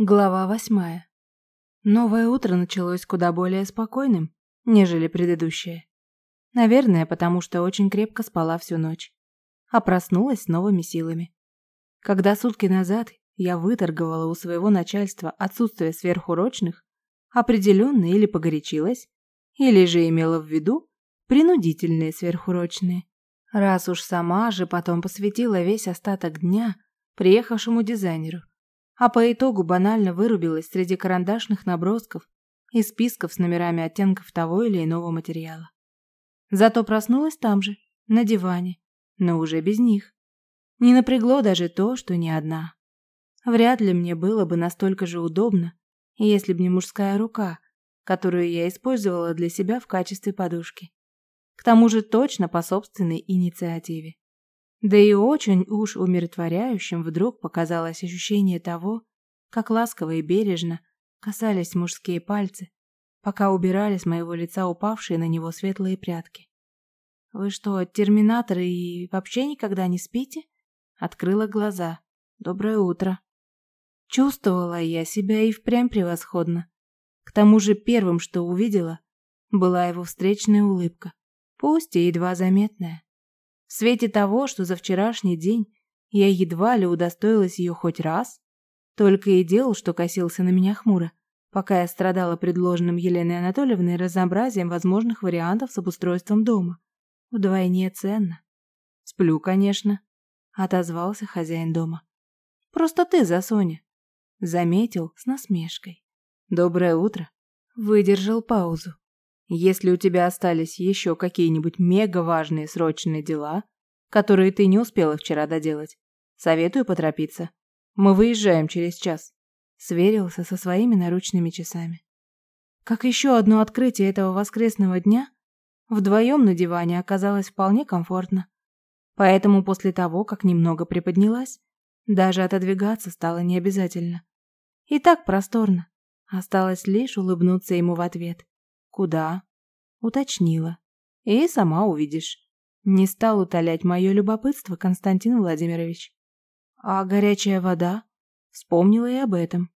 Глава восьмая. Новое утро началось куда более спокойным, нежели предыдущее. Наверное, потому что очень крепко спала всю ночь. А проснулась с новыми силами. Когда сутки назад я выторговала у своего начальства отсутствие сверхурочных, определенно или погорячилась, или же имела в виду принудительные сверхурочные. Раз уж сама же потом посвятила весь остаток дня приехавшему дизайнеру, а по итогу банально вырубилась среди карандашных набросков и списков с номерами оттенков того или иного материала. Зато проснулась там же, на диване, но уже без них. Не напрягло даже то, что не одна. Вряд ли мне было бы настолько же удобно, если б не мужская рука, которую я использовала для себя в качестве подушки. К тому же точно по собственной инициативе. Да и очень уж умиротворяющим вдруг показалось ощущение того, как ласково и бережно касались мужские пальцы, пока убирали с моего лица упавшие на него светлые прядки. «Вы что, терминаторы и вообще никогда не спите?» Открыла глаза. «Доброе утро». Чувствовала я себя и впрямь превосходно. К тому же первым, что увидела, была его встречная улыбка, пусть и едва заметная. В свете того, что за вчерашний день я едва ли удостоилась ее хоть раз, только и делал, что косился на меня хмуро, пока я страдала предложенным Еленой Анатольевной разнообразием возможных вариантов с обустройством дома. Вдвойне ценно. Сплю, конечно, отозвался хозяин дома. Просто ты за Соня. Заметил с насмешкой. Доброе утро. Выдержал паузу. Если у тебя остались еще какие-нибудь мега важные срочные дела, которые ты не успела вчера доделать, советую поторопиться. Мы выезжаем через час. Сверился со своими наручными часами. Как еще одно открытие этого воскресного дня, вдвоем на диване оказалось вполне комфортно. Поэтому после того, как немного приподнялась, даже отодвигаться стало необязательно. И так просторно. Осталось лишь улыбнуться ему в ответ. Куда? Уточнила. И сама увидишь. Не стал утолять мое любопытство Константин Владимирович. А горячая вода? Вспомнила и об этом.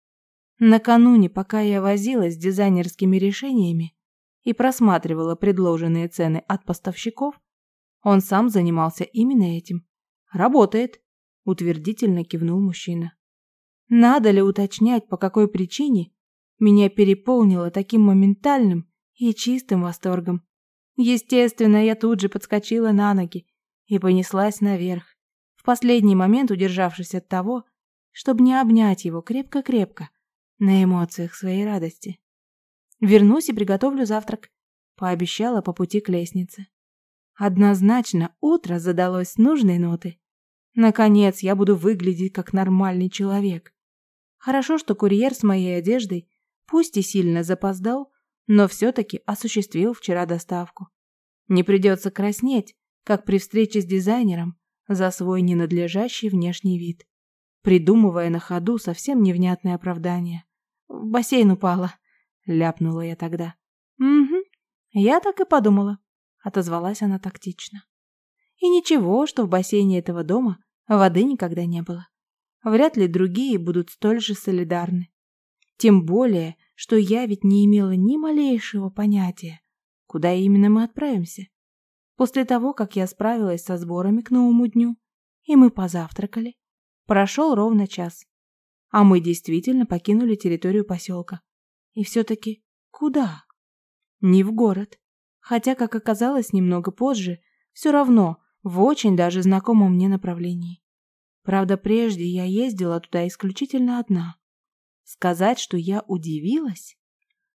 Накануне, пока я возилась с дизайнерскими решениями и просматривала предложенные цены от поставщиков, он сам занимался именно этим. Работает, утвердительно кивнул мужчина. Надо ли уточнять, по какой причине меня переполнило таким моментальным и чистым восторгом. Естественно, я тут же подскочила на ноги и понеслась наверх, в последний момент удержавшись от того, чтобы не обнять его крепко-крепко на эмоциях своей радости. Вернусь и приготовлю завтрак, пообещала по пути к лестнице. Однозначно утро задалось с нужной ноты. Наконец я буду выглядеть как нормальный человек. Хорошо, что курьер с моей одеждой, пусть и сильно запоздал, но все-таки осуществил вчера доставку. Не придется краснеть, как при встрече с дизайнером, за свой ненадлежащий внешний вид, придумывая на ходу совсем невнятное оправдание. «В бассейн упала», — ляпнула я тогда. «Угу, я так и подумала», — отозвалась она тактично. «И ничего, что в бассейне этого дома воды никогда не было. Вряд ли другие будут столь же солидарны. Тем более, что я ведь не имела ни малейшего понятия, куда именно мы отправимся. После того, как я справилась со сборами к новому дню, и мы позавтракали, прошел ровно час. А мы действительно покинули территорию поселка. И все-таки куда? Не в город. Хотя, как оказалось немного позже, все равно в очень даже знакомом мне направлении. Правда, прежде я ездила туда исключительно одна. Сказать, что я удивилась?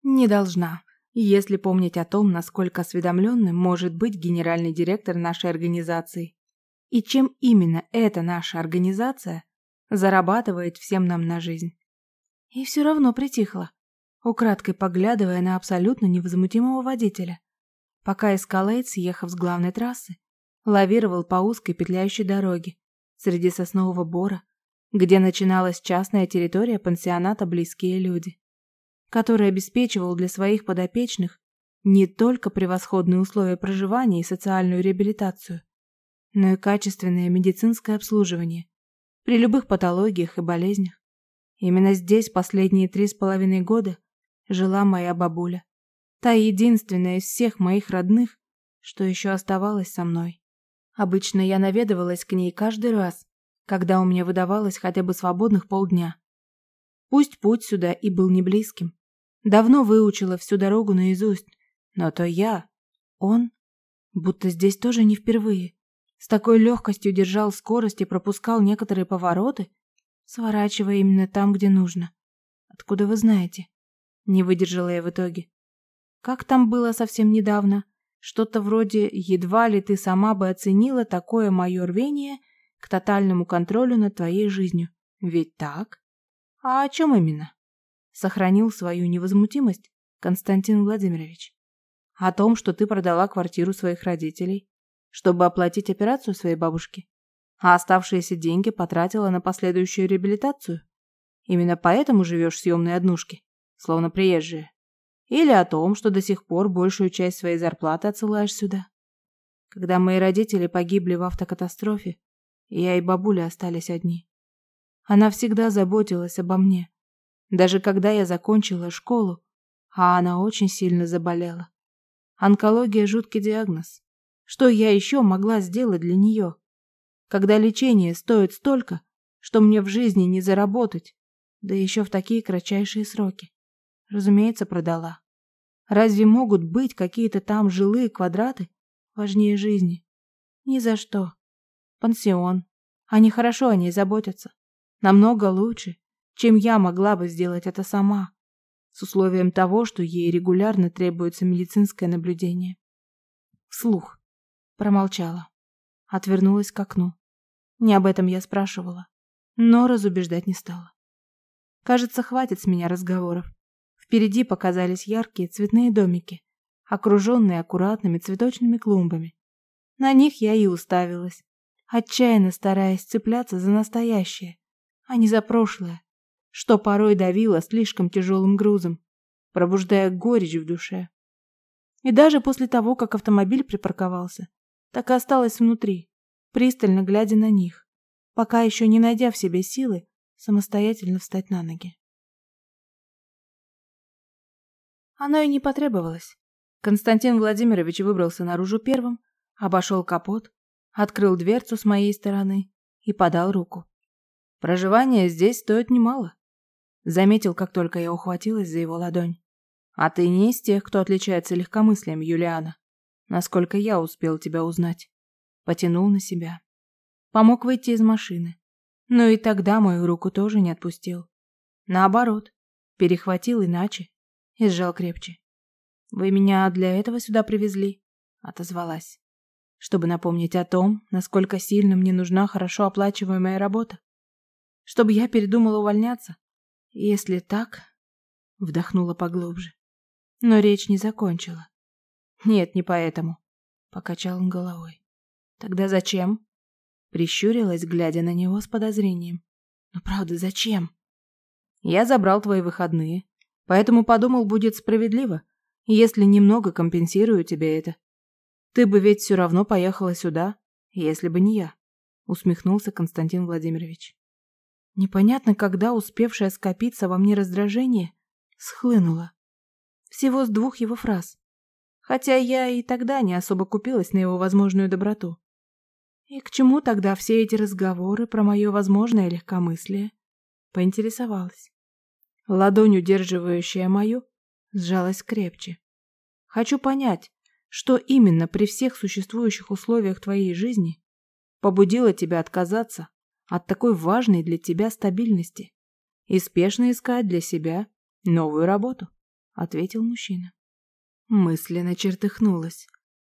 Не должна, если помнить о том, насколько осведомленным может быть генеральный директор нашей организации. И чем именно эта наша организация зарабатывает всем нам на жизнь. И все равно притихла, украдкой поглядывая на абсолютно невозмутимого водителя, пока Эскалейт, съехав с главной трассы, лавировал по узкой петляющей дороге среди соснового бора, где начиналась частная территория пансионата «Близкие люди», который обеспечивал для своих подопечных не только превосходные условия проживания и социальную реабилитацию, но и качественное медицинское обслуживание при любых патологиях и болезнях. Именно здесь последние три с половиной года жила моя бабуля. Та единственная из всех моих родных, что еще оставалась со мной. Обычно я наведывалась к ней каждый раз, когда у меня выдавалось хотя бы свободных полдня. Пусть путь сюда и был не близким. Давно выучила всю дорогу наизусть, но то я, он, будто здесь тоже не впервые. С такой легкостью держал скорость и пропускал некоторые повороты, сворачивая именно там, где нужно. Откуда вы знаете? Не выдержала я в итоге. Как там было совсем недавно? Что-то вроде «едва ли ты сама бы оценила такое мое рвение к тотальному контролю над твоей жизнью». Ведь так? А о чем именно? Сохранил свою невозмутимость Константин Владимирович. О том, что ты продала квартиру своих родителей, чтобы оплатить операцию своей бабушки, а оставшиеся деньги потратила на последующую реабилитацию. Именно поэтому живешь в съемной однушке, словно приезжая. Или о том, что до сих пор большую часть своей зарплаты отсылаешь сюда. Когда мои родители погибли в автокатастрофе, я и бабуля остались одни. Она всегда заботилась обо мне. Даже когда я закончила школу, а она очень сильно заболела. Онкология – жуткий диагноз. Что я еще могла сделать для нее? Когда лечение стоит столько, что мне в жизни не заработать, да еще в такие кратчайшие сроки. Разумеется, продала. Разве могут быть какие-то там жилые квадраты важнее жизни? Ни за что. Пансион. Они хорошо о ней заботятся. Намного лучше, чем я могла бы сделать это сама. С условием того, что ей регулярно требуется медицинское наблюдение. Вслух. Промолчала. Отвернулась к окну. Не об этом я спрашивала. Но разубеждать не стала. Кажется, хватит с меня разговоров. Впереди показались яркие цветные домики, окруженные аккуратными цветочными клумбами. На них я и уставилась, отчаянно стараясь цепляться за настоящее, а не за прошлое, что порой давило слишком тяжелым грузом, пробуждая горечь в душе. И даже после того, как автомобиль припарковался, так и осталась внутри, пристально глядя на них, пока еще не найдя в себе силы самостоятельно встать на ноги. Оно и не потребовалось. Константин Владимирович выбрался наружу первым, обошел капот, открыл дверцу с моей стороны и подал руку. «Проживание здесь стоит немало», — заметил, как только я ухватилась за его ладонь. «А ты не из тех, кто отличается легкомыслием, Юлиана, насколько я успел тебя узнать». Потянул на себя. Помог выйти из машины. Но и тогда мою руку тоже не отпустил. Наоборот, перехватил иначе, и сжал крепче. «Вы меня для этого сюда привезли?» — отозвалась. «Чтобы напомнить о том, насколько сильно мне нужна хорошо оплачиваемая работа. Чтобы я передумала увольняться. Если так...» — вдохнула поглубже. Но речь не закончила. «Нет, не поэтому», — покачал он головой. «Тогда зачем?» Прищурилась, глядя на него с подозрением. «Ну правда, зачем?» «Я забрал твои выходные, Поэтому подумал, будет справедливо, если немного компенсирую тебе это. Ты бы ведь все равно поехала сюда, если бы не я, усмехнулся Константин Владимирович. Непонятно, когда успевшее скопиться во мне раздражение схлынуло. Всего с двух его фраз. Хотя я и тогда не особо купилась на его возможную доброту. И к чему тогда все эти разговоры про мое возможное легкомыслие? Поинтересовалась. Ладонь, удерживающая мою, сжалась крепче. Хочу понять, что именно при всех существующих условиях твоей жизни побудило тебя отказаться от такой важной для тебя стабильности и спешно искать для себя новую работу, ответил мужчина. Мысленно чертыхнулась.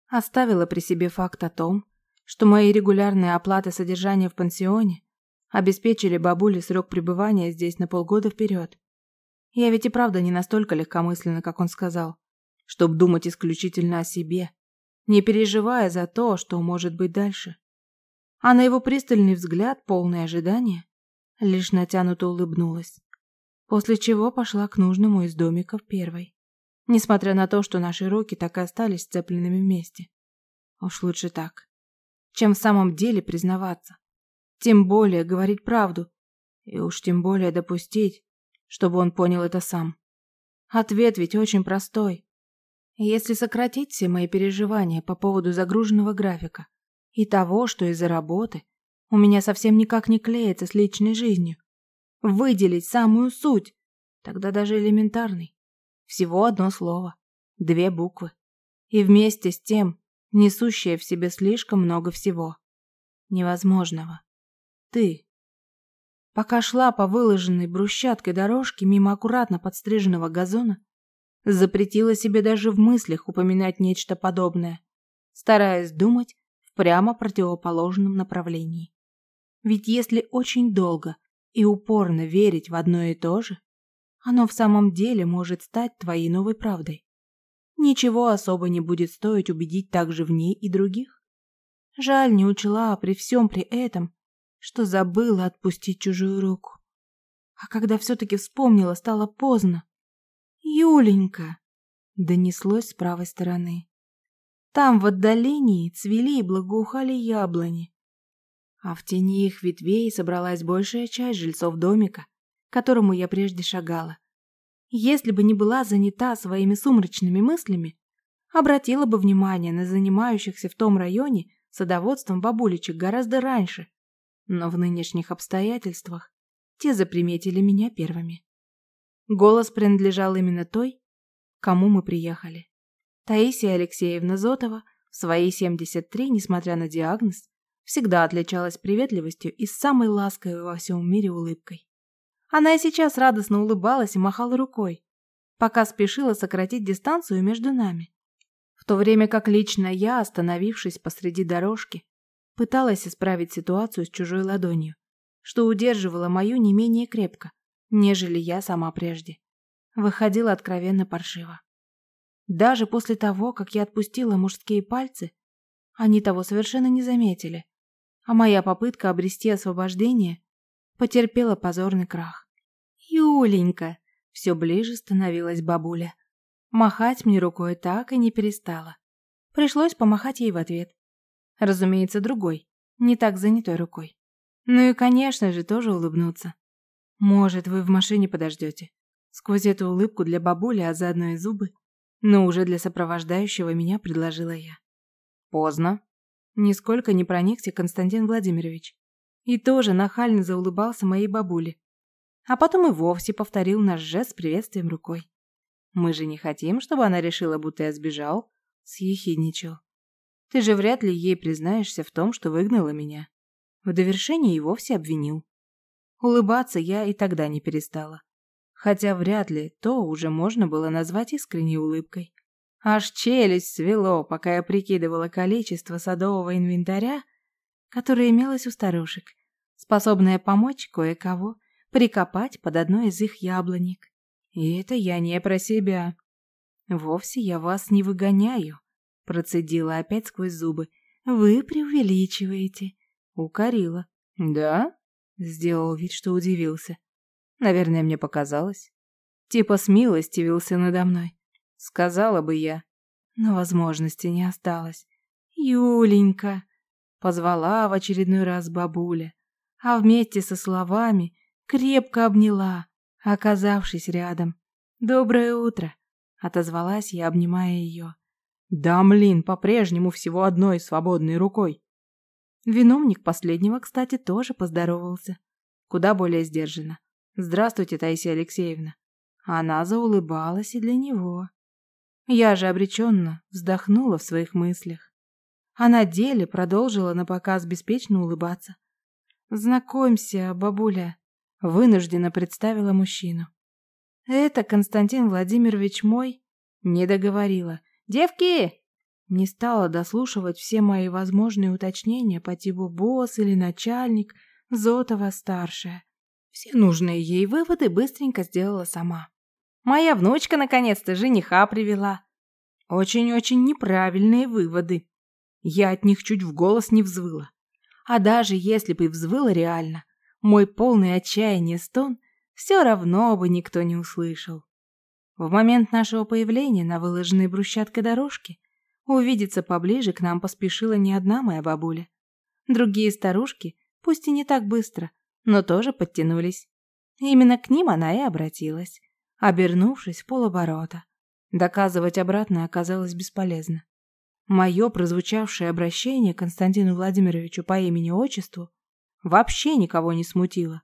Оставила при себе факт о том, что мои регулярные оплаты содержания в пансионе обеспечили бабуле срок пребывания здесь на полгода вперед. Я ведь и правда не настолько легкомысленна, как он сказал, чтоб думать исключительно о себе, не переживая за то, что может быть дальше. А на его пристальный взгляд, полный ожидания, лишь натянуто улыбнулась, после чего пошла к нужному из домиков первой, несмотря на то, что наши руки так и остались сцепленными вместе. Уж лучше так, чем в самом деле признаваться. Тем более говорить правду, И уж тем более допустить, чтобы он понял это сам. Ответ ведь очень простой. Если сократить все мои переживания по поводу загруженного графика и того, что из-за работы у меня совсем никак не клеится с личной жизнью, выделить самую суть, тогда даже элементарный. Всего одно слово, две буквы. И вместе с тем несущее в себе слишком много всего. Невозможного. Ты. Пока шла по выложенной брусчаткой дорожке мимо аккуратно подстриженного газона, запретила себе даже в мыслях упоминать нечто подобное, стараясь думать в прямо противоположном направлении. Ведь если очень долго и упорно верить в одно и то же, оно в самом деле может стать твоей новой правдой. Ничего особо не будет стоить убедить также в ней и других. Жаль, не учла при всем при этом, что забыла отпустить чужую руку. А когда все-таки вспомнила, стало поздно. «Юленька!» — донеслось с правой стороны. Там в отдалении цвели и благоухали яблони, а в тени их ветвей собралась большая часть жильцов домика, к которому я прежде шагала. Если бы не была занята своими сумрачными мыслями, обратила бы внимание на занимающихся в том районе садоводством бабулечек гораздо раньше, но в нынешних обстоятельствах те заприметили меня первыми. Голос принадлежал именно той, кому мы приехали. Таисия Алексеевна Зотова в свои 73, несмотря на диагноз, всегда отличалась приветливостью и самой ласковой во всем мире улыбкой. Она и сейчас радостно улыбалась и махала рукой, пока спешила сократить дистанцию между нами. В то время как лично я, остановившись посреди дорожки, пыталась исправить ситуацию с чужой ладонью, что удерживала мою не менее крепко, нежели я сама прежде. Выходила откровенно паршиво. Даже после того, как я отпустила мужские пальцы, они того совершенно не заметили, а моя попытка обрести освобождение потерпела позорный крах. «Юленька!» — все ближе становилась бабуля. Махать мне рукой так и не перестала. Пришлось помахать ей в ответ. Разумеется, другой, не так занятой рукой. Ну и, конечно же, тоже улыбнуться. Может, вы в машине подождете. Сквозь эту улыбку для бабули, а заодно и зубы, но уже для сопровождающего меня предложила я. Поздно. Нисколько не проникся Константин Владимирович. И тоже нахально заулыбался моей бабуле. А потом и вовсе повторил наш жест с приветствием рукой. Мы же не хотим, чтобы она решила, будто я сбежал. Съехидничал. Ты же вряд ли ей признаешься в том, что выгнала меня. В довершение и вовсе обвинил. Улыбаться я и тогда не перестала. Хотя вряд ли то уже можно было назвать искренней улыбкой. Аж челюсть свело, пока я прикидывала количество садового инвентаря, которое имелось у старушек, способное помочь кое-кого прикопать под одной из их яблонек. И это я не про себя. Вовсе я вас не выгоняю, процедила опять сквозь зубы. Вы преувеличиваете. Укорила. Да? Сделал вид, что удивился. Наверное, мне показалось. Типа смилостивился надо мной. Сказала бы я, но возможности не осталось. «Юленька!» — позвала в очередной раз бабуля, а вместе со словами крепко обняла, оказавшись рядом. «Доброе утро!» — отозвалась я, обнимая ее. «Да, млин, по-прежнему всего одной свободной рукой!» Виновник последнего, кстати, тоже поздоровался. Куда более сдержанно. «Здравствуйте, Таисия Алексеевна!» Она заулыбалась и для него. Я же обреченно вздохнула в своих мыслях. А на деле продолжила на показ беспечно улыбаться. «Знакомься, бабуля», — вынужденно представила мужчину. «Это Константин Владимирович мой?» Не договорила. «Девки!» Не стала дослушивать все мои возможные уточнения по типу босс или начальник, Зотова-старшая. Все нужные ей выводы быстренько сделала сама. Моя внучка наконец-то жениха привела. Очень-очень неправильные выводы. Я от них чуть в голос не взвыла. А даже если бы взвыла реально, мой полный отчаяния стон все равно бы никто не услышал. В момент нашего появления на выложенной брусчаткой дорожке увидеться поближе к нам поспешила не одна моя бабуля. Другие старушки, пусть и не так быстро, но тоже подтянулись. Именно к ним она и обратилась, обернувшись в полоборота. Доказывать обратное оказалось бесполезно. Мое прозвучавшее обращение Константину Владимировичу по имени-отчеству вообще никого не смутило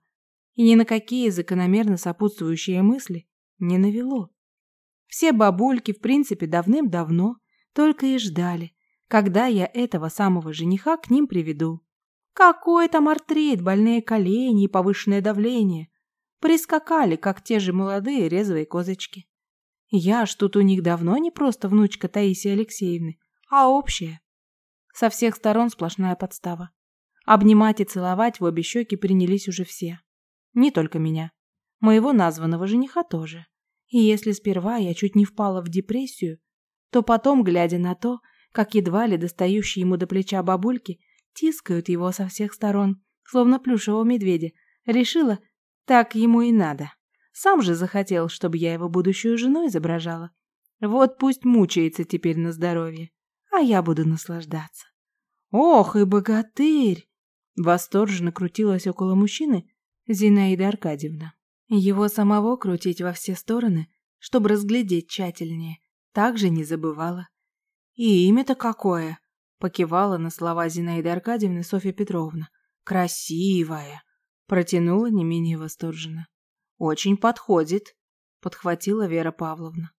и ни на какие закономерно сопутствующие мысли не навело. Все бабульки, в принципе, давным-давно только и ждали, когда я этого самого жениха к ним приведу. Какой там артрит, больные колени и повышенное давление. Прискакали, как те же молодые резвые козочки. Я ж тут у них давно не просто внучка Таисии Алексеевны, а общая. Со всех сторон сплошная подстава. Обнимать и целовать в обе щеки принялись уже все. Не только меня. Моего названного жениха тоже. И если сперва я чуть не впала в депрессию, то потом, глядя на то, как едва ли достающие ему до плеча бабульки тискают его со всех сторон, словно плюшевого медведя, решила, так ему и надо. Сам же захотел, чтобы я его будущую жену изображала. Вот пусть мучается теперь на здоровье, а я буду наслаждаться. Ох и богатырь! Восторженно крутилась около мужчины Зинаида Аркадьевна. Его самого крутить во все стороны, чтобы разглядеть тщательнее, также не забывала. И имя-то какое! Покивала на слова Зинаиды Аркадьевны Софья Петровна. Красивая! Протянула не менее восторженно. Очень подходит, подхватила Вера Павловна.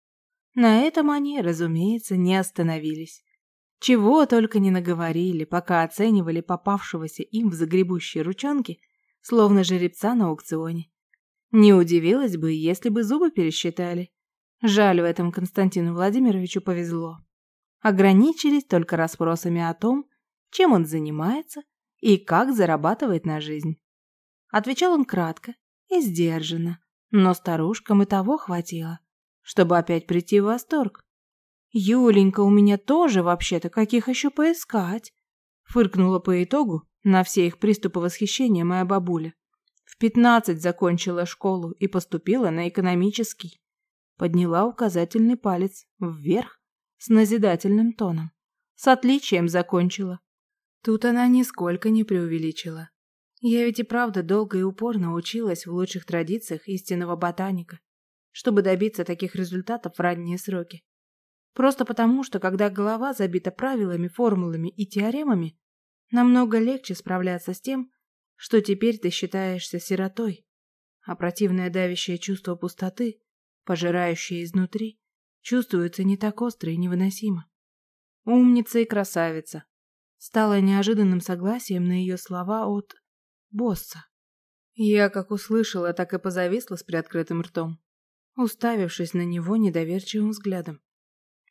На этом они, разумеется, не остановились. Чего только не наговорили, пока оценивали попавшегося им в загребущие ручонки, словно жеребца на аукционе. Не удивилась бы, если бы зубы пересчитали. Жаль, в этом Константину Владимировичу повезло. Ограничились только расспросами о том, чем он занимается и как зарабатывает на жизнь. Отвечал он кратко и сдержанно, но старушкам и того хватило, чтобы опять прийти в восторг. «Юленька, у меня тоже вообще-то каких еще поискать?» Фыркнула по итогу на все их приступы восхищения моя бабуля. В пятнадцать закончила школу и поступила на экономический. Подняла указательный палец вверх с назидательным тоном. С отличием закончила. Тут она нисколько не преувеличила. Я ведь и правда долго и упорно училась в лучших традициях истинного ботаника, чтобы добиться таких результатов в ранние сроки. Просто потому, что когда голова забита правилами, формулами и теоремами, намного легче справляться с тем, что теперь ты считаешься сиротой, а противное давящее чувство пустоты, пожирающее изнутри, чувствуется не так остро и невыносимо. Умница и красавица. Стало неожиданным согласием на ее слова от босса. Я как услышала, так и позависла с приоткрытым ртом, уставившись на него недоверчивым взглядом.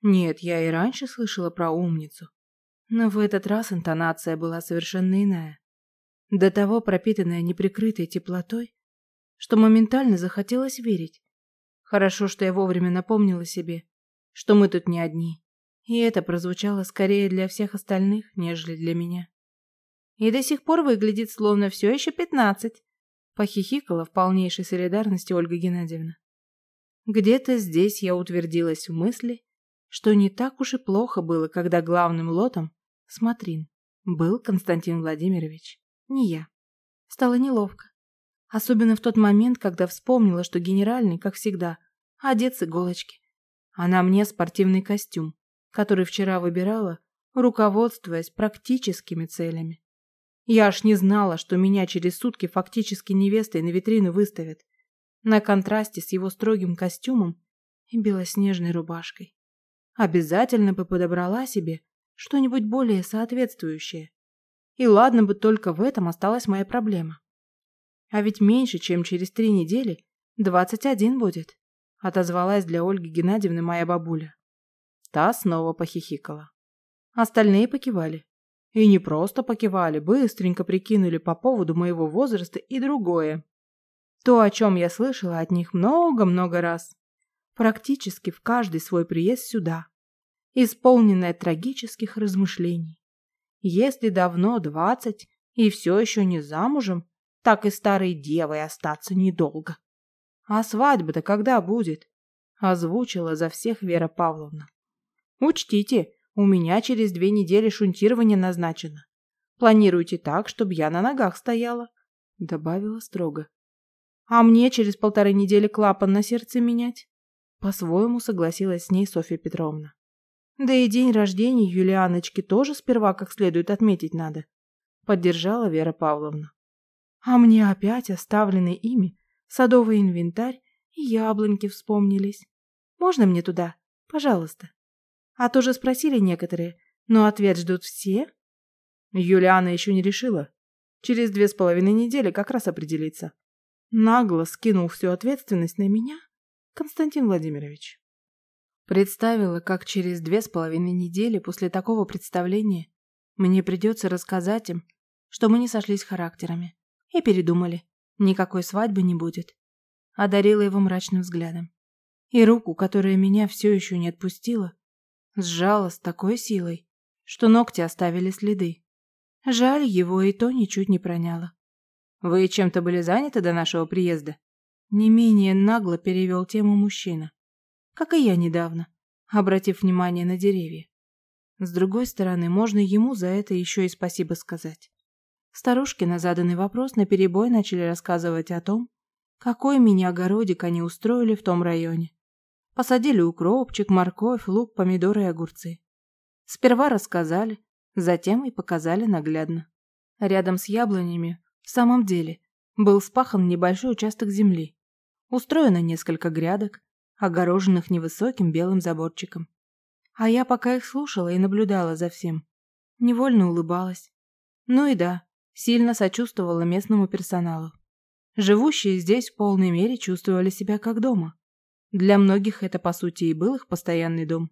Нет, я и раньше слышала про умницу, но в этот раз интонация была совершенно иная до того пропитанная неприкрытой теплотой, что моментально захотелось верить. Хорошо, что я вовремя напомнила себе, что мы тут не одни, и это прозвучало скорее для всех остальных, нежели для меня. И до сих пор выглядит, словно все еще пятнадцать, похихикала в полнейшей солидарности Ольга Геннадьевна. Где-то здесь я утвердилась в мысли, что не так уж и плохо было, когда главным лотом, смотрин, был Константин Владимирович не я. Стало неловко. Особенно в тот момент, когда вспомнила, что генеральный, как всегда, одет с иголочки. А на мне спортивный костюм, который вчера выбирала, руководствуясь практическими целями. Я аж не знала, что меня через сутки фактически невестой на витрину выставят. На контрасте с его строгим костюмом и белоснежной рубашкой. Обязательно бы подобрала себе что-нибудь более соответствующее. И ладно бы только в этом осталась моя проблема. А ведь меньше, чем через три недели, двадцать один будет, отозвалась для Ольги Геннадьевны моя бабуля. Та снова похихикала. Остальные покивали. И не просто покивали, быстренько прикинули по поводу моего возраста и другое. То, о чем я слышала от них много-много раз. Практически в каждый свой приезд сюда. Исполненная трагических размышлений. Если давно двадцать и все еще не замужем, так и старой девой остаться недолго. А свадьба-то когда будет? Озвучила за всех Вера Павловна. Учтите, у меня через две недели шунтирование назначено. Планируйте так, чтобы я на ногах стояла. добавила строго. А мне через полторы недели клапан на сердце менять? По-своему согласилась с ней Софья Петровна. Да и день рождения Юлианочки тоже сперва как следует отметить надо. Поддержала Вера Павловна. А мне опять оставленный ими садовый инвентарь и яблоньки вспомнились. Можно мне туда? Пожалуйста. А то же спросили некоторые, но ответ ждут все. Юлиана еще не решила. Через две с половиной недели как раз определится. Нагло скинул всю ответственность на меня Константин Владимирович. Представила, как через две с половиной недели после такого представления мне придется рассказать им, что мы не сошлись характерами, и передумали, никакой свадьбы не будет. Одарила его мрачным взглядом. И руку, которая меня все еще не отпустила, сжала с такой силой, что ногти оставили следы. Жаль, его и то ничуть не проняло. «Вы чем-то были заняты до нашего приезда?» Не менее нагло перевел тему мужчина. Как и я недавно, обратив внимание на деревья. С другой стороны, можно ему за это еще и спасибо сказать. Старушки на заданный вопрос наперебой начали рассказывать о том, какой мини-огородик они устроили в том районе. Посадили укропчик, морковь, лук, помидоры и огурцы. Сперва рассказали, затем и показали наглядно. Рядом с яблонями, в самом деле, был спахан небольшой участок земли. Устроено несколько грядок, огороженных невысоким белым заборчиком. А я пока их слушала и наблюдала за всем. Невольно улыбалась. Ну и да, сильно сочувствовала местному персоналу. Живущие здесь в полной мере чувствовали себя как дома. Для многих это, по сути, и был их постоянный дом.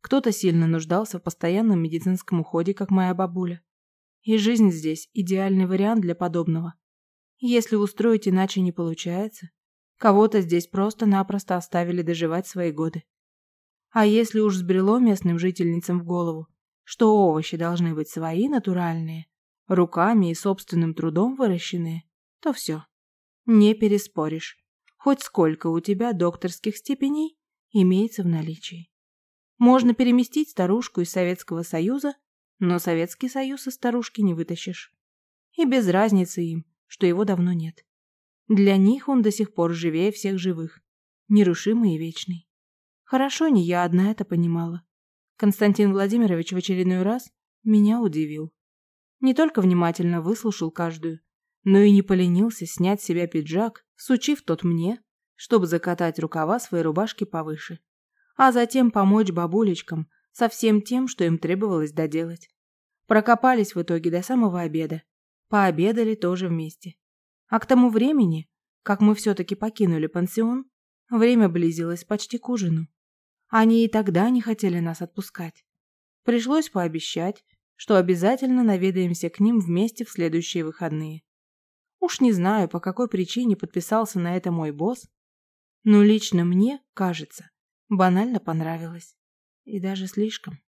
Кто-то сильно нуждался в постоянном медицинском уходе, как моя бабуля. И жизнь здесь – идеальный вариант для подобного. Если устроить иначе не получается, кого-то здесь просто-напросто оставили доживать свои годы. А если уж сбрело местным жительницам в голову, что овощи должны быть свои, натуральные, руками и собственным трудом выращенные, то все. Не переспоришь. Хоть сколько у тебя докторских степеней имеется в наличии. Можно переместить старушку из Советского Союза, но Советский Союз из старушки не вытащишь. И без разницы им, что его давно нет. Для них он до сих пор живее всех живых, нерушимый и вечный. Хорошо не я одна это понимала. Константин Владимирович в очередной раз меня удивил. Не только внимательно выслушал каждую, но и не поленился снять с себя пиджак, сучив тот мне, чтобы закатать рукава своей рубашки повыше, а затем помочь бабулечкам со всем тем, что им требовалось доделать. Прокопались в итоге до самого обеда. Пообедали тоже вместе. А к тому времени, как мы все-таки покинули пансион, время близилось почти к ужину. Они и тогда не хотели нас отпускать. Пришлось пообещать, что обязательно наведаемся к ним вместе в следующие выходные. Уж не знаю, по какой причине подписался на это мой босс, но лично мне, кажется, банально понравилось. И даже слишком.